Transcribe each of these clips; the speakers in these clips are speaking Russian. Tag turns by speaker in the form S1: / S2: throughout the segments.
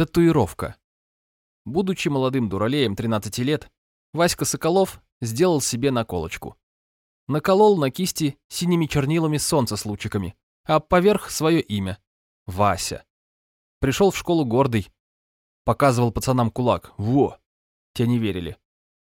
S1: Татуировка. Будучи молодым дуралеем 13 лет, Васька Соколов сделал себе наколочку. Наколол на кисти синими чернилами солнце с лучиками, а поверх свое имя — Вася. Пришел в школу гордый, показывал пацанам кулак. Во! Те не верили.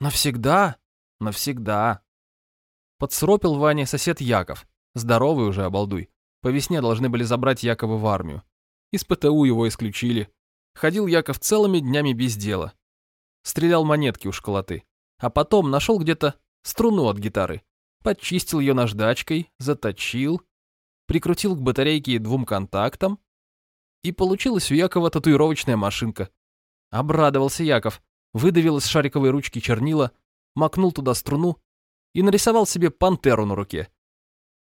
S1: Навсегда? Навсегда. Подсропил Ване сосед Яков. Здоровый уже, обалдуй. По весне должны были забрать Якова в армию. Из ПТУ его исключили. Ходил Яков целыми днями без дела. Стрелял монетки у школоты. А потом нашел где-то струну от гитары. Подчистил ее наждачкой, заточил, прикрутил к батарейке двум контактам, и получилась у Якова татуировочная машинка. Обрадовался Яков, выдавил из шариковой ручки чернила, макнул туда струну и нарисовал себе пантеру на руке.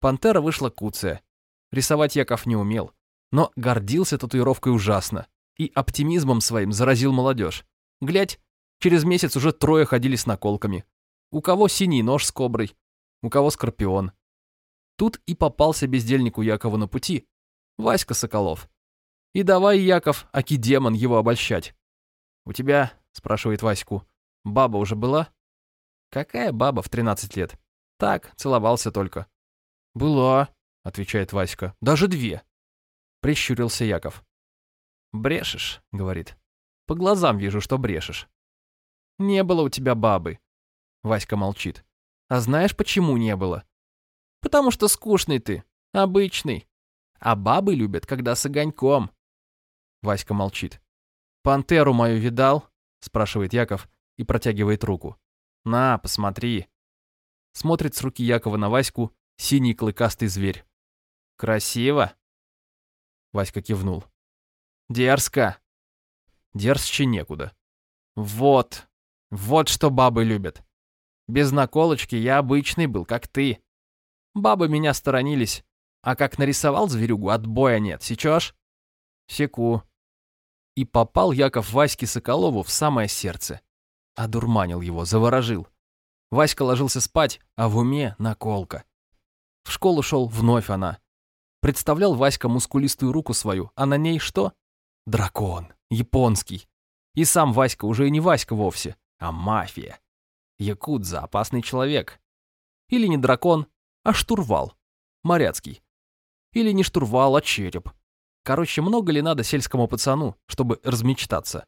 S1: Пантера вышла куцая. Рисовать Яков не умел, но гордился татуировкой ужасно и оптимизмом своим заразил молодежь. Глядь, через месяц уже трое ходили с наколками. У кого синий нож с коброй, у кого скорпион. Тут и попался бездельнику Якову на пути. Васька Соколов. И давай, Яков, аки демон, его обольщать. «У тебя, — спрашивает Ваську, — баба уже была?» «Какая баба в 13 лет?» «Так, целовался только». «Была», — отвечает Васька, — «даже две». Прищурился Яков. «Брешешь», — говорит. «По глазам вижу, что брешешь». «Не было у тебя бабы». Васька молчит. «А знаешь, почему не было?» «Потому что скучный ты, обычный. А бабы любят, когда с огоньком. Васька молчит. «Пантеру мою видал?» — спрашивает Яков и протягивает руку. «На, посмотри». Смотрит с руки Якова на Ваську синий клыкастый зверь. «Красиво?» Васька кивнул. «Дерзко!» Дерзче некуда. «Вот, вот что бабы любят. Без наколочки я обычный был, как ты. Бабы меня сторонились, а как нарисовал зверюгу, отбоя нет, сечешь?» «Секу», и попал Яков Ваське Соколову в самое сердце. Одурманил его, заворожил. Васька ложился спать, а в уме наколка. В школу шел вновь она. Представлял Васька мускулистую руку свою, а на ней что? Дракон, японский. И сам Васька уже и не Васька вовсе, а мафия. Якудза, опасный человек. Или не дракон, а штурвал, моряцкий. Или не штурвал, а череп. Короче, много ли надо сельскому пацану, чтобы размечтаться?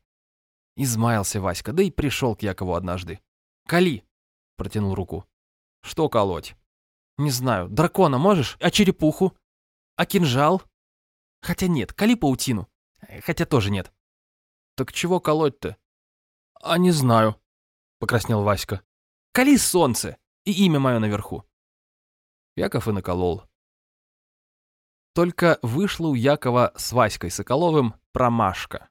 S1: Измаялся Васька, да и пришел к Якову однажды. «Кали!» — протянул руку. «Что колоть?» «Не знаю. Дракона можешь? А черепуху? А кинжал?» «Хотя нет. Кали паутину. Хотя тоже нет». «Так чего колоть-то?» «А не знаю», — покраснел Васька. «Кали солнце! И имя мое наверху». Яков и наколол. Только вышла у Якова с Васькой Соколовым промашка.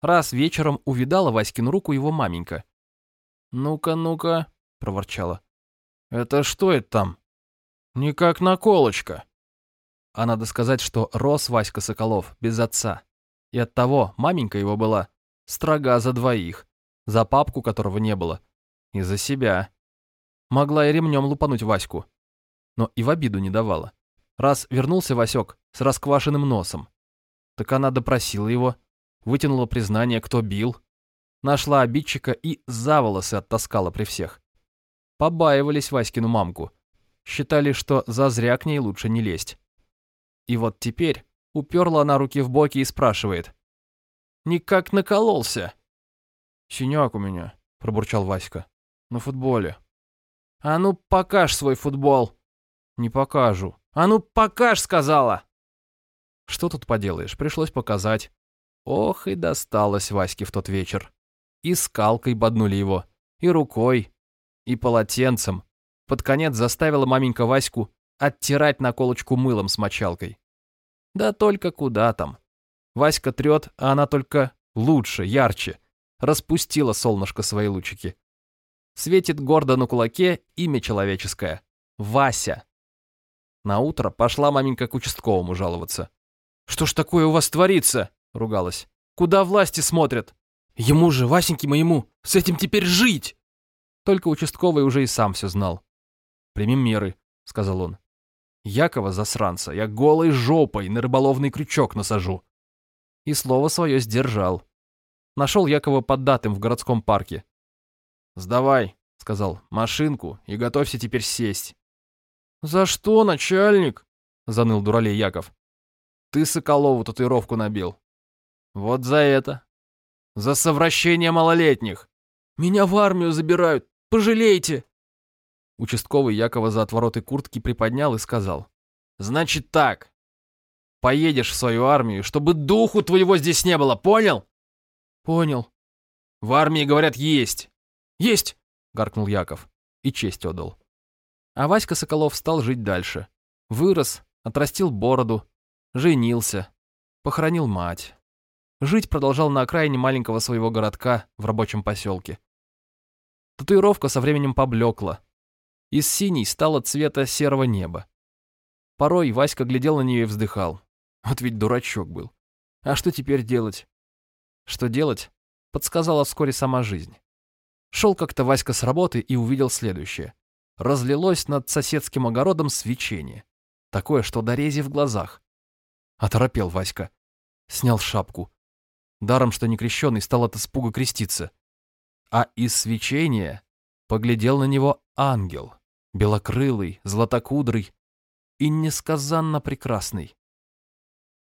S1: Раз вечером увидала Васькину руку его маменька. «Ну-ка, ну-ка», — проворчала. «Это что это там?» «Не как наколочка». А надо сказать, что рос Васька Соколов без отца. И оттого маменька его была строга за двоих, за папку, которого не было, и за себя. Могла и ремнем лупануть Ваську, но и в обиду не давала. Раз вернулся Васек с расквашенным носом, так она допросила его, вытянула признание, кто бил, нашла обидчика и за волосы оттаскала при всех. Побаивались Васькину мамку, считали, что зазря к ней лучше не лезть. И вот теперь уперла она руки в боки и спрашивает. «Никак накололся?» «Синяк у меня», — пробурчал Васька. «На футболе». «А ну, покаж свой футбол!» «Не покажу», «А ну, покаж!» — сказала. Что тут поделаешь, пришлось показать. Ох, и досталось Ваське в тот вечер. И скалкой боднули его, и рукой, и полотенцем. Под конец заставила маменька Ваську оттирать наколочку мылом с мочалкой. Да только куда там. Васька трет, а она только лучше, ярче. Распустила солнышко свои лучики. Светит гордо на кулаке имя человеческое. Вася. На утро пошла маменька к участковому жаловаться. «Что ж такое у вас творится?» — ругалась. «Куда власти смотрят? Ему же, Васеньке моему, с этим теперь жить!» Только участковый уже и сам все знал. «Примем меры», — сказал он. «Якова, засранца, я голой жопой на рыболовный крючок насажу». И слово свое сдержал. Нашел Якова поддатым в городском парке. «Сдавай», — сказал, — «машинку и готовься теперь сесть». «За что, начальник?» — заныл дуралей Яков. «Ты Соколову татуировку набил». «Вот за это. За совращение малолетних. Меня в армию забирают. Пожалейте!» Участковый Якова за отвороты куртки приподнял и сказал. «Значит так. Поедешь в свою армию, чтобы духу твоего здесь не было, понял?» «Понял». «В армии, говорят, есть». «Есть!» — гаркнул Яков. И честь отдал. А Васька Соколов стал жить дальше. Вырос, отрастил бороду, женился, похоронил мать. Жить продолжал на окраине маленького своего городка в рабочем поселке. Татуировка со временем поблекла. Из синей стала цвета серого неба. Порой Васька глядел на нее и вздыхал. Вот ведь дурачок был. А что теперь делать? Что делать, подсказала вскоре сама жизнь. Шел как-то Васька с работы и увидел следующее. Разлилось над соседским огородом свечение. Такое, что дорези в глазах. Оторопел Васька. Снял шапку. Даром, что не крещеный, стал от испуга креститься. А из свечения поглядел на него ангел, белокрылый, златокудрый и несказанно прекрасный.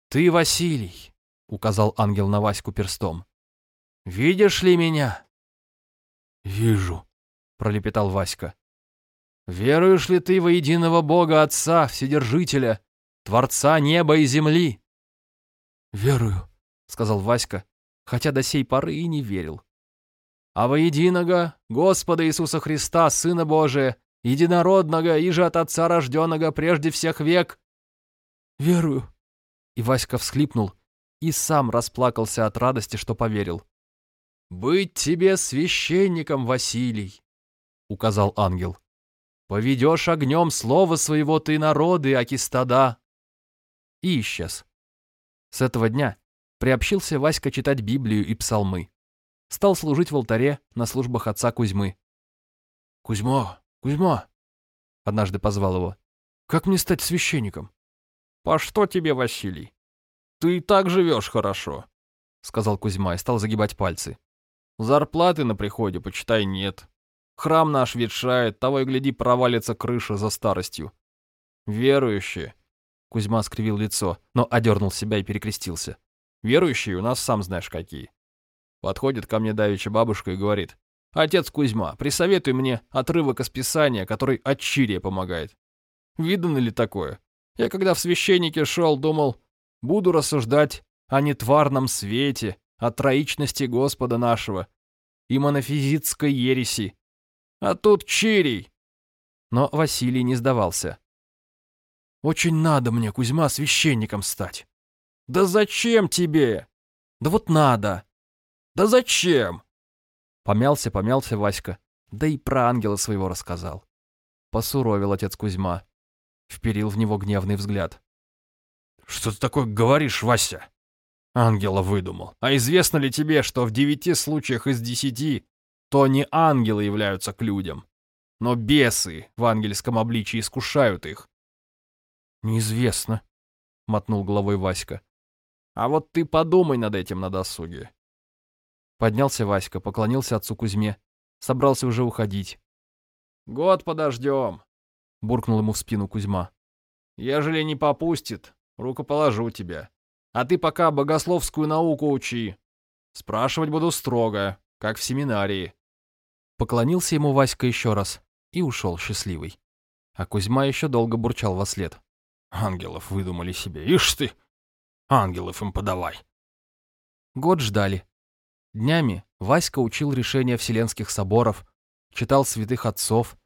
S1: «Ты, Василий», — указал ангел на Ваську перстом, — «видишь ли меня?» «Вижу», — пролепетал Васька. «Веруешь ли ты во единого Бога Отца, Вседержителя, Творца неба и земли?» «Верую», сказал Васька, хотя до сей поры и не верил. «А воединого Господа Иисуса Христа, Сына Божия, единородного, и же от Отца рожденного прежде всех век!» «Верую!» И Васька всхлипнул и сам расплакался от радости, что поверил. «Быть тебе священником, Василий!» — указал ангел. «Поведешь огнем слово своего ты народы, аки стада!» И исчез. С этого дня приобщился Васька читать Библию и псалмы. Стал служить в алтаре на службах отца Кузьмы. «Кузьмо, Кузьмо!» — однажды позвал его. «Как мне стать священником?» «По что тебе, Василий? Ты и так живешь хорошо», — сказал Кузьма и стал загибать пальцы. «Зарплаты на приходе, почитай, нет. Храм наш ветшает, того и гляди, провалится крыша за старостью. Верующие». Кузьма скривил лицо, но одернул себя и перекрестился. Верующие у нас сам знаешь какие. Подходит ко мне давеча бабушка и говорит, «Отец Кузьма, присоветуй мне отрывок из Писания, который от чирия помогает». Видано ли такое? Я когда в священнике шел, думал, буду рассуждать о нетварном свете, о троичности Господа нашего и монофизитской ереси. А тут чирий. Но Василий не сдавался. «Очень надо мне, Кузьма, священником стать. «Да зачем тебе?» «Да вот надо!» «Да зачем?» Помялся, помялся Васька, да и про ангела своего рассказал. Посуровил отец Кузьма. Вперил в него гневный взгляд. «Что ты такое говоришь, Вася?» Ангела выдумал. А известно ли тебе, что в девяти случаях из десяти то не ангелы являются к людям, но бесы в ангельском обличии искушают их? Неизвестно, мотнул головой Васька. А вот ты подумай над этим на досуге. Поднялся Васька, поклонился отцу Кузьме. Собрался уже уходить. «Год подождем», — буркнул ему в спину Кузьма. «Ежели не попустит, рукоположу тебя. А ты пока богословскую науку учи. Спрашивать буду строго, как в семинарии». Поклонился ему Васька еще раз и ушел счастливый. А Кузьма еще долго бурчал во след. «Ангелов выдумали себе, ишь ты! Ангелов им подавай. Год ждали. Днями Васька учил решения Вселенских соборов, читал святых отцов.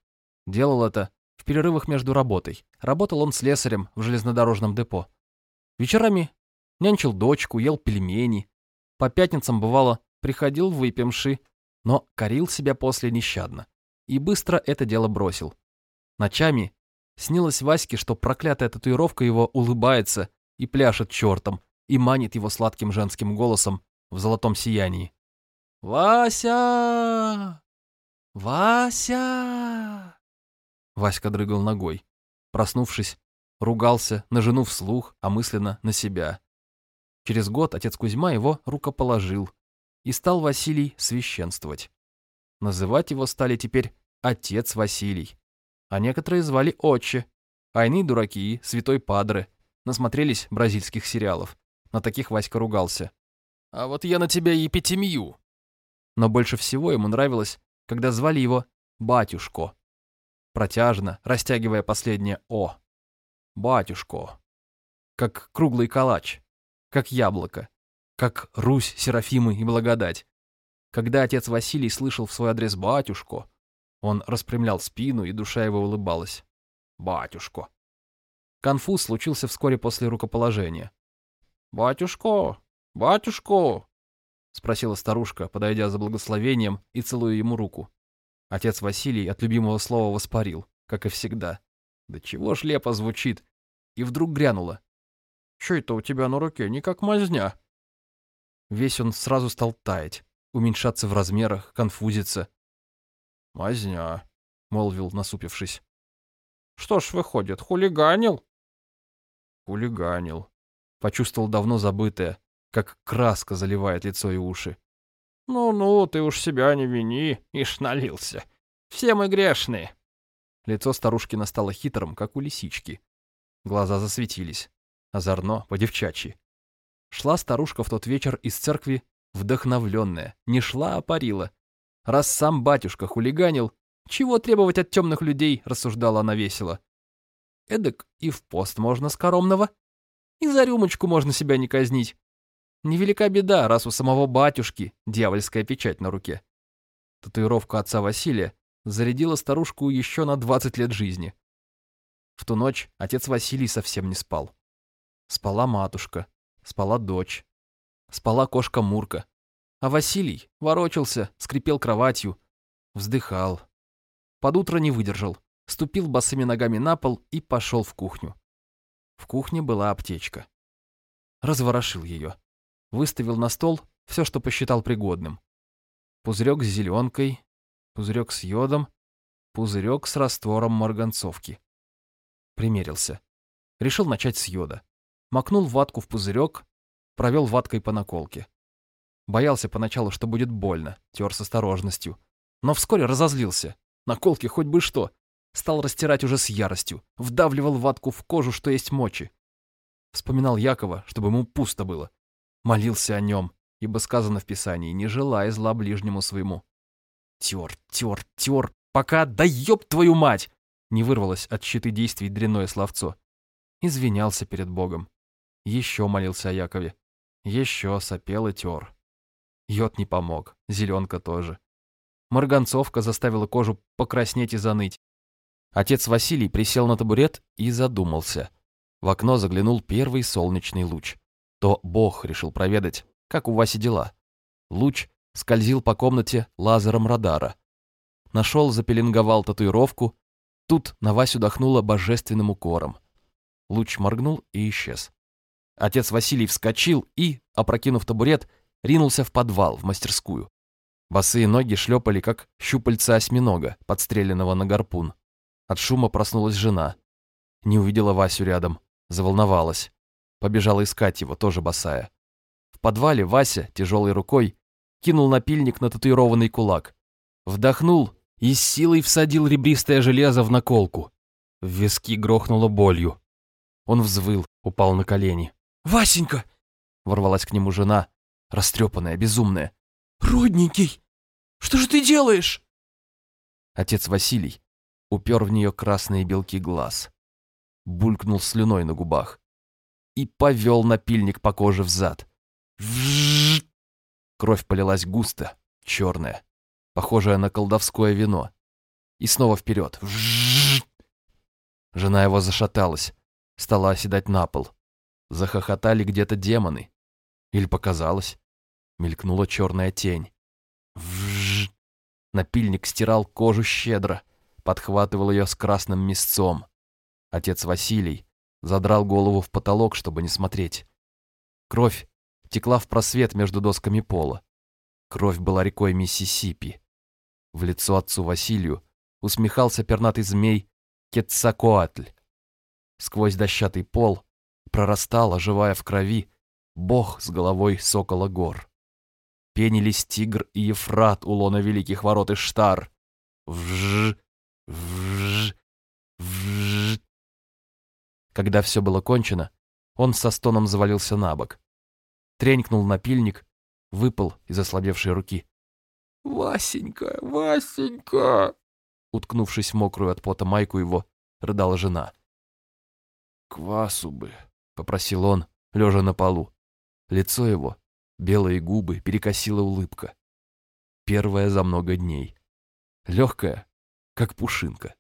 S1: Делал это в перерывах между работой. Работал он слесарем в железнодорожном депо. Вечерами нянчил дочку, ел пельмени. По пятницам, бывало, приходил выпивший, но корил себя после нещадно. И быстро это дело бросил. Ночами снилось Ваське, что проклятая татуировка его улыбается и пляшет чертом, и манит его сладким женским голосом в золотом сиянии. «Вася! Вася!» Васька дрыгал ногой. Проснувшись, ругался на жену вслух, а мысленно на себя. Через год отец Кузьма его рукоположил и стал Василий священствовать. Называть его стали теперь «отец Василий», а некоторые звали «отче», а иные дураки, святой падре, насмотрелись бразильских сериалов. На таких Васька ругался. «А вот я на тебя епитемию». Но больше всего ему нравилось, когда звали его «батюшко». Протяжно, растягивая последнее «о». «Батюшко». Как круглый калач, как яблоко, как Русь, Серафимы и Благодать. Когда отец Василий слышал в свой адрес «батюшко», он распрямлял спину, и душа его улыбалась. «Батюшко». Конфуз случился вскоре после рукоположения. «Батюшко! Батюшко!» — спросила старушка, подойдя за благословением и целуя ему руку. Отец Василий от любимого слова воспарил, как и всегда. Да чего ж лепо звучит. И вдруг грянуло. «Чё это у тебя на руке? Не как мазня?» Весь он сразу стал таять, уменьшаться в размерах, конфузиться. «Мазня», — молвил, насупившись. «Что ж выходит, хулиганил?» Хулиганил. Почувствовал давно забытое, как краска заливает лицо и уши. «Ну-ну, ты уж себя не вини, ишь налился. Все мы грешные». Лицо старушки настало хитрым, как у лисички. Глаза засветились. Озорно, по-девчачьи. Шла старушка в тот вечер из церкви вдохновленная. Не шла, а парила. Раз сам батюшка хулиганил, чего требовать от темных людей, рассуждала она весело. Эдак и в пост можно скоромного. И за рюмочку можно себя не казнить. Невелика беда, раз у самого батюшки дьявольская печать на руке. Татуировка отца Василия зарядила старушку еще на 20 лет жизни. В ту ночь отец Василий совсем не спал. Спала матушка, спала дочь, спала кошка Мурка. А Василий ворочался, скрипел кроватью, вздыхал. Под утро не выдержал, ступил босыми ногами на пол и пошел в кухню. В кухне была аптечка. Разворошил ее. Выставил на стол все, что посчитал пригодным. Пузырек с зеленкой, пузырек с йодом, пузырек с раствором марганцовки. Примерился. Решил начать с йода. Макнул ватку в пузырек, провел ваткой по наколке. Боялся поначалу, что будет больно, тер с осторожностью. Но вскоре разозлился. Наколки хоть бы что. Стал растирать уже с яростью, вдавливал ватку в кожу, что есть мочи. Вспоминал Якова, чтобы ему пусто было. Молился о нем, ибо сказано в Писании, не желая зла ближнему своему. Тер, тер, тер, пока, да ёб твою мать! Не вырвалось от щиты действий дрянное словцо. Извинялся перед Богом. Еще молился о Якове. Еще сопел и тер. Йод не помог, зеленка тоже. Марганцовка заставила кожу покраснеть и заныть. Отец Василий присел на табурет и задумался. В окно заглянул первый солнечный луч. То Бог решил проведать, как у Васи дела. Луч скользил по комнате лазером радара. Нашел, запеленговал татуировку. Тут на Васю дохнуло божественным укором. Луч моргнул и исчез. Отец Василий вскочил и, опрокинув табурет, ринулся в подвал, в мастерскую. Босые ноги шлепали, как щупальца осьминога, подстреленного на гарпун. От шума проснулась жена. Не увидела Васю рядом. Заволновалась. Побежала искать его, тоже босая. В подвале Вася, тяжелой рукой, кинул напильник на татуированный кулак. Вдохнул и с силой всадил ребристое железо в наколку. В виски грохнуло болью. Он взвыл, упал на колени. «Васенька!» — ворвалась к нему жена, растрепанная, безумная. «Родненький! Что же ты делаешь?» Отец Василий, упер в нее красные белки глаз, булькнул слюной на губах и повел напильник по коже взад. Вжжж! Кровь полилась густо, черная, похожая на колдовское вино. И снова вперед. Вжжж! Жена его зашаталась, стала оседать на пол. Захохотали где-то демоны. Или показалось. Мелькнула черная тень. Вжжж! Напильник стирал кожу щедро подхватывал ее с красным мясцом. Отец Василий задрал голову в потолок, чтобы не смотреть. Кровь текла в просвет между досками пола. Кровь была рекой Миссисипи. В лицо отцу Василию усмехался пернатый змей Кетцакоатль. Сквозь дощатый пол прорастал, оживая в крови, бог с головой сокола гор. Пенились Тигр и Ефрат у лона великих ворот Иштар. Вж, вж, вж. Когда все было кончено, он со стоном завалился на бок. Тренькнул напильник, выпал из ослабевшей руки. «Васенька, Васенька!» Уткнувшись в мокрую от пота майку его, рыдала жена. «Квасу бы», — попросил он, лежа на полу. Лицо его, белые губы, перекосила улыбка. Первая за много дней. Легкая, как пушинка.